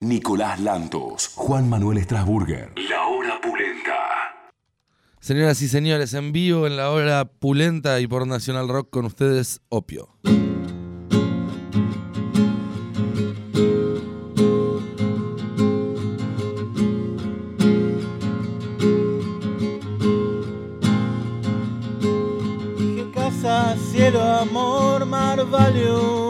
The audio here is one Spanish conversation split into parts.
Nicolás Lantos, Juan Manuel Strasburger. La hora pulenta. Señoras y señores, en vivo en la hora pulenta y por Nacional Rock con ustedes, Opio. Dije casa, cielo, amor, mar, valió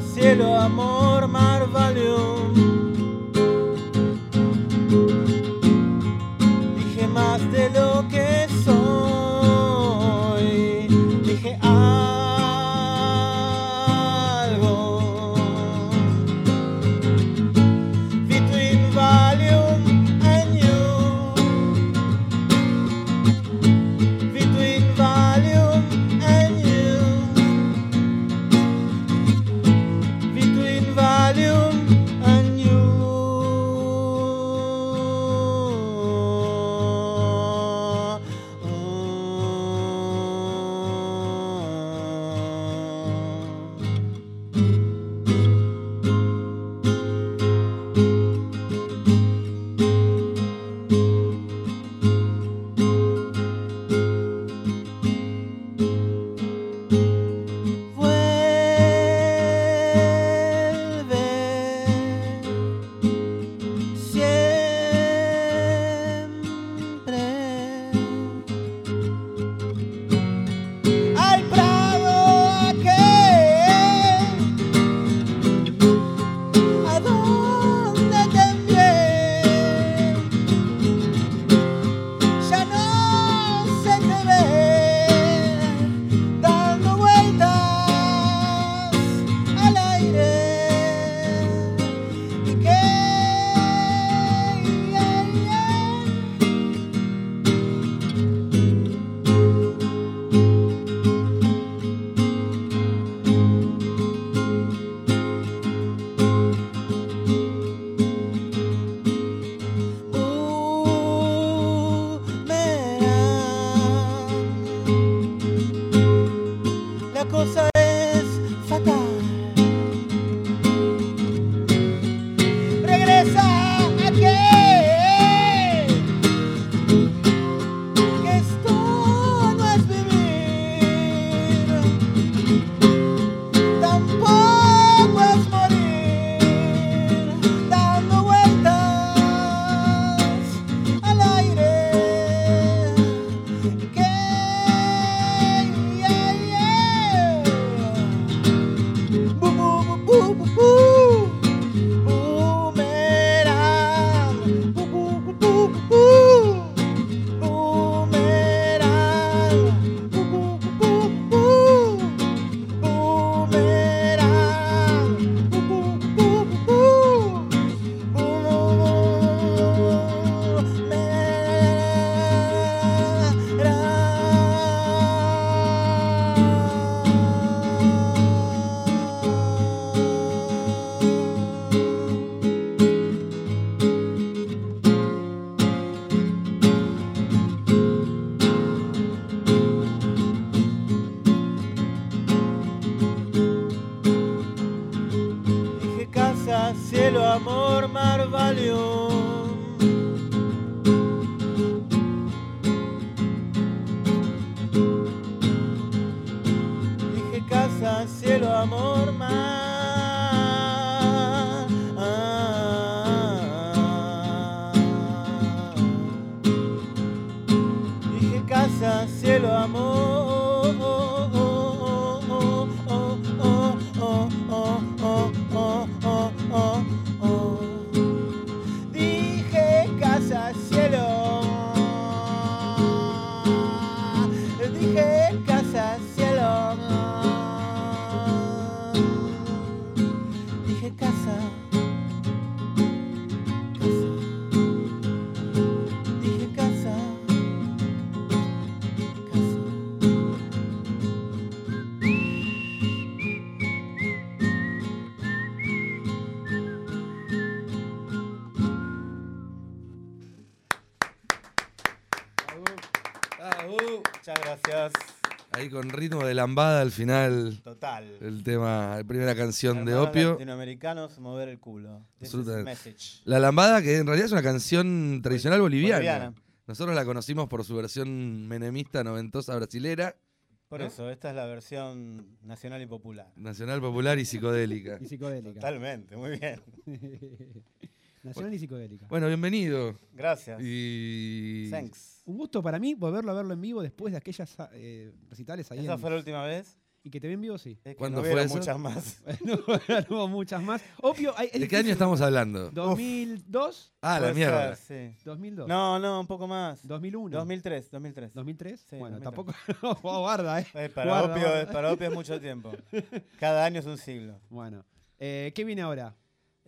cielo, amor. Con ritmo de lambada al final. Total. El tema, la primera canción de Opio. latinoamericanos, mover el culo. This is. La lambada, que en realidad es una canción tradicional boliviana. Boliviana. Nosotros la conocimos por su versión menemista noventosa brasilera, Por ¿No? eso, esta es la versión nacional y popular. nacional popular y psicodélica. Y psicodélica. Totalmente, muy bien. Nacional y psicodélica. Bueno, bienvenido. Gracias. Y. Thanks. Un gusto para mí volverlo a verlo en vivo después de aquellas eh, recitales ahí. ¿Esa en- fue la última vez? Y que te vi en vivo, sí. Es que ¿Cuándo no fue eso? muchas más. no, no hubo muchas más. Opio, hay- es ¿De qué año estamos hablando? 2002, Ah, la mierda. ser, sí. 2002, No, no, un poco más. 2001, 2003, 2003. 2003. Sí, bueno, 2003. tampoco. Oh, guarda, eh. Eh, para, Guarda, opio, guarda. para Opio es mucho tiempo. Cada año es un siglo. Bueno, eh, ¿qué viene ahora?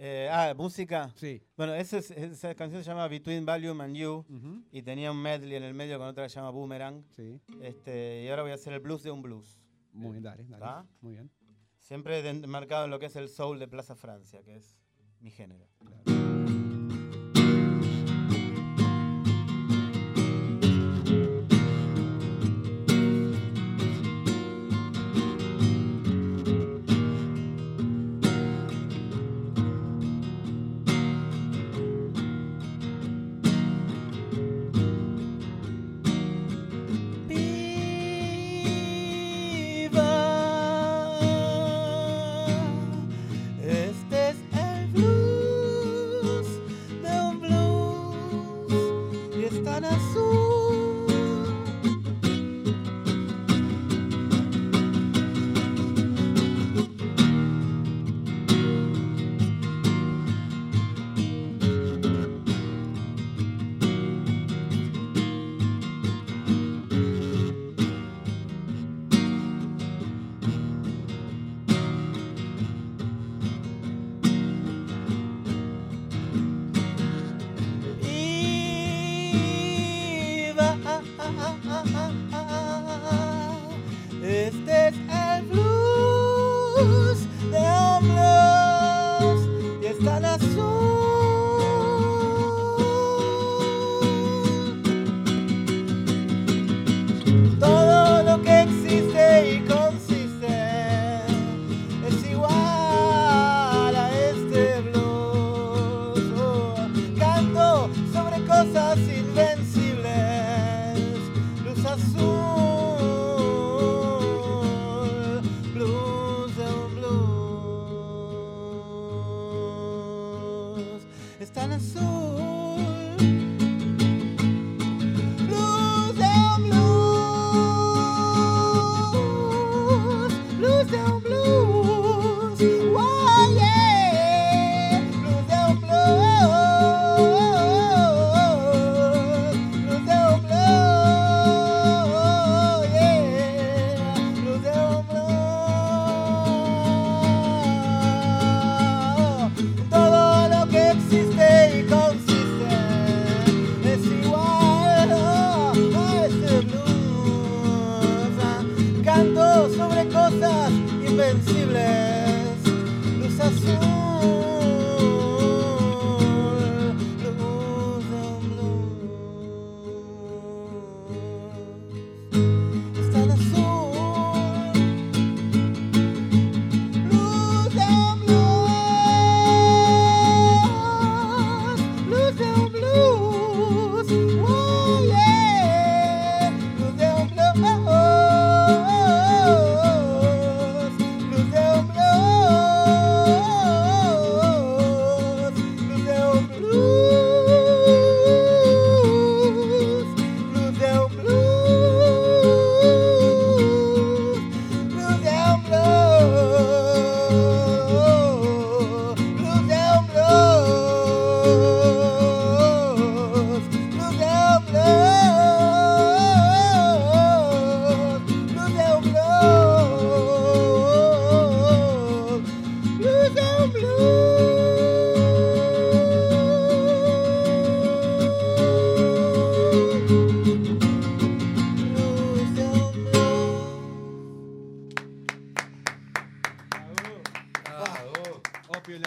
Eh, ah, música. Sí. Bueno, ese es- esa canción se llama Between Valium and You Ujú, y tenía un medley en el medio con otra que se llama Boomerang. Sí. Este, y ahora voy a hacer el blues de un blues. Muy bien, dale, dale. ¿Va? Muy bien. Siempre marcado en lo que es el soul de Plaza Francia, que es mi género. Este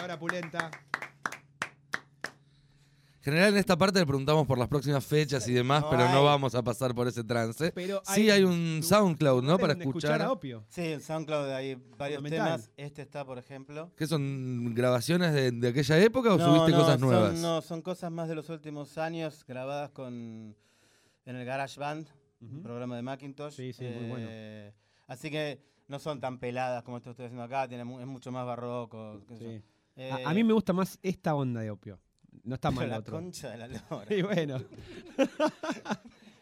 hora pulenta. general en esta parte le preguntamos por las próximas fechas y demás, No pero no vamos a pasar por ese trance. Pero sí hay un SoundCloud, ¿no? Para donde escuchar. a Opio. Sí, en SoundCloud hay varios temas. Este está, por ejemplo. ¿Qué son grabaciones de, de aquella época o No, subiste no, cosas son- nuevas? no, son cosas más de los últimos años grabadas con en el Garage Band, un Ujú. programa de Macintosh. Sí, sí, muy bueno. Eh, Así que no son tan peladas como esto que estoy haciendo acá, tiene es mucho más barroco. qué sé yo. Sí. Eh, A, a mí me gusta más esta onda de Opio. No está mal la otro. concha de la lora. Y bueno.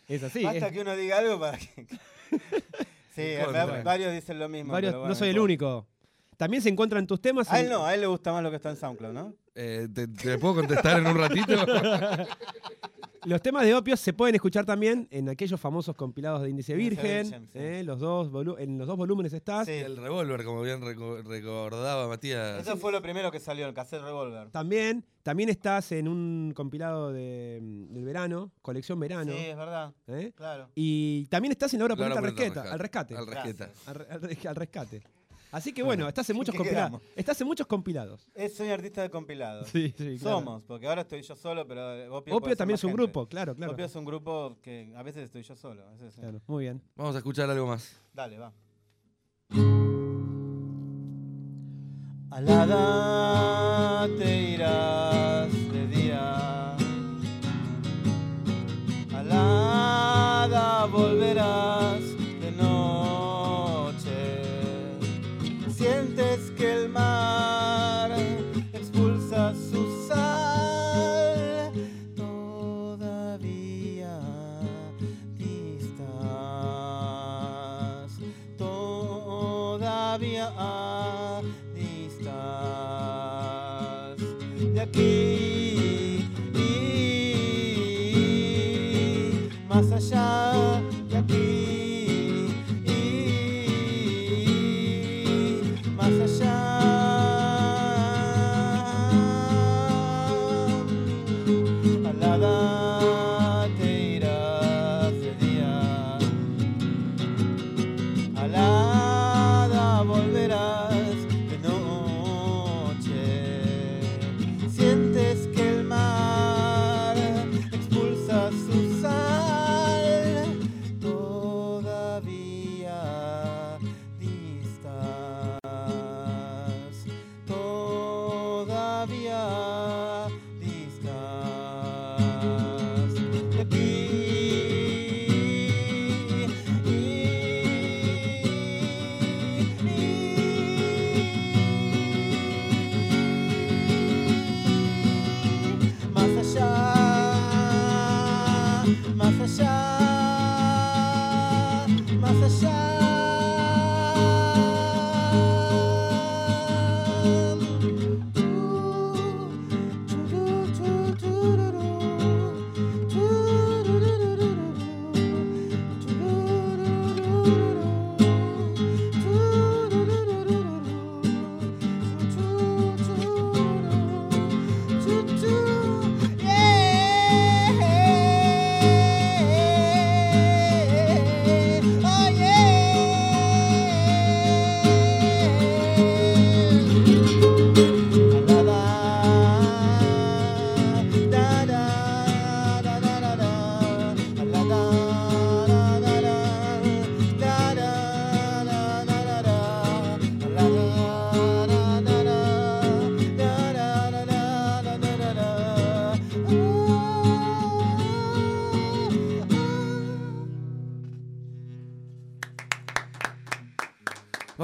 es así. Basta es- que uno diga algo para que. sí, Contra. varios dicen lo mismo. varios- pero bueno, no soy el único. También se encuentran tus temas. A él en- no, a él le gusta más lo que está en SoundCloud, ¿no? Eh, ¿te, te puedo contestar en un ratito? Los temas de Opio se pueden escuchar también en aquellos famosos compilados de Índice Virgen. Virgen, sí. eh, los dos en los dos volúmenes estás. Sí. El revólver, como bien reco- recordaba Matías. Eso fue lo primero que salió, el cassette revolver. También, también estás en un compilado de, mm, del verano, colección verano. Sí, es verdad. ¿eh? Claro. Y también estás en la obra La Rescata, al rescate. Al resqueta. Gracias. Al, re- al re- al rescate. Así que bueno, estás en muchos ¿qué compilados. Estás en muchos compilados. Es, soy artista de compilados. Sí, sí, claro. Somos, porque ahora estoy yo solo, pero eh, Opio, Opio también es un gente. grupo, claro, claro. Opio es un grupo que a veces estoy yo solo. a veces, sí. Claro, Muy bien. Vamos a escuchar algo más. Dale, va. Alada te irás de día. Alada volverás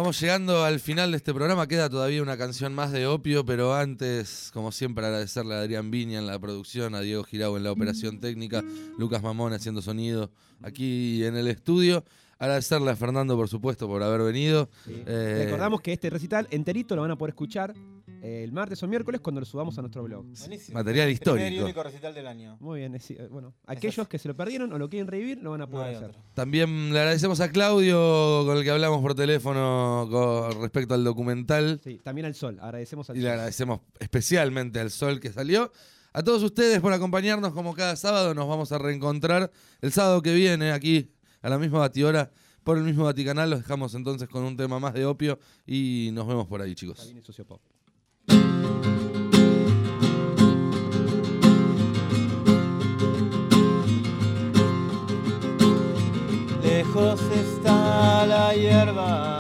Vamos llegando al final de este programa. Queda todavía una canción más de opio, pero antes, como siempre, agradecerle a Adrián Viña en la producción, a Diego Girau en la operación técnica, Lucas Mamón haciendo sonido aquí en el estudio. Agradecerle a Fernando, por supuesto, por haber venido. Eh, Recordamos que este recital enterito lo van a poder escuchar eh, el martes o miércoles cuando lo subamos a nuestro blog. Buenísimo. Material Primer y histórico. único recital del año. Muy bien, es- eh, bueno, aquellos que se lo perdieron o lo quieren revivir lo van a No poder hay hacer. otro. También le agradecemos a Claudio, con el que hablamos por teléfono con respecto al documental. Sí, también al sol, agradecemos al Y sol. le agradecemos especialmente al Sol que salió. A todos ustedes por acompañarnos como cada sábado. Nos vamos a reencontrar el sábado que viene aquí a la misma batidora por el mismo Vaticanal. Los dejamos entonces con un tema más de opio y nos vemos por ahí, chicos. Ahí viene Socio Pop. Lejos está la hierba.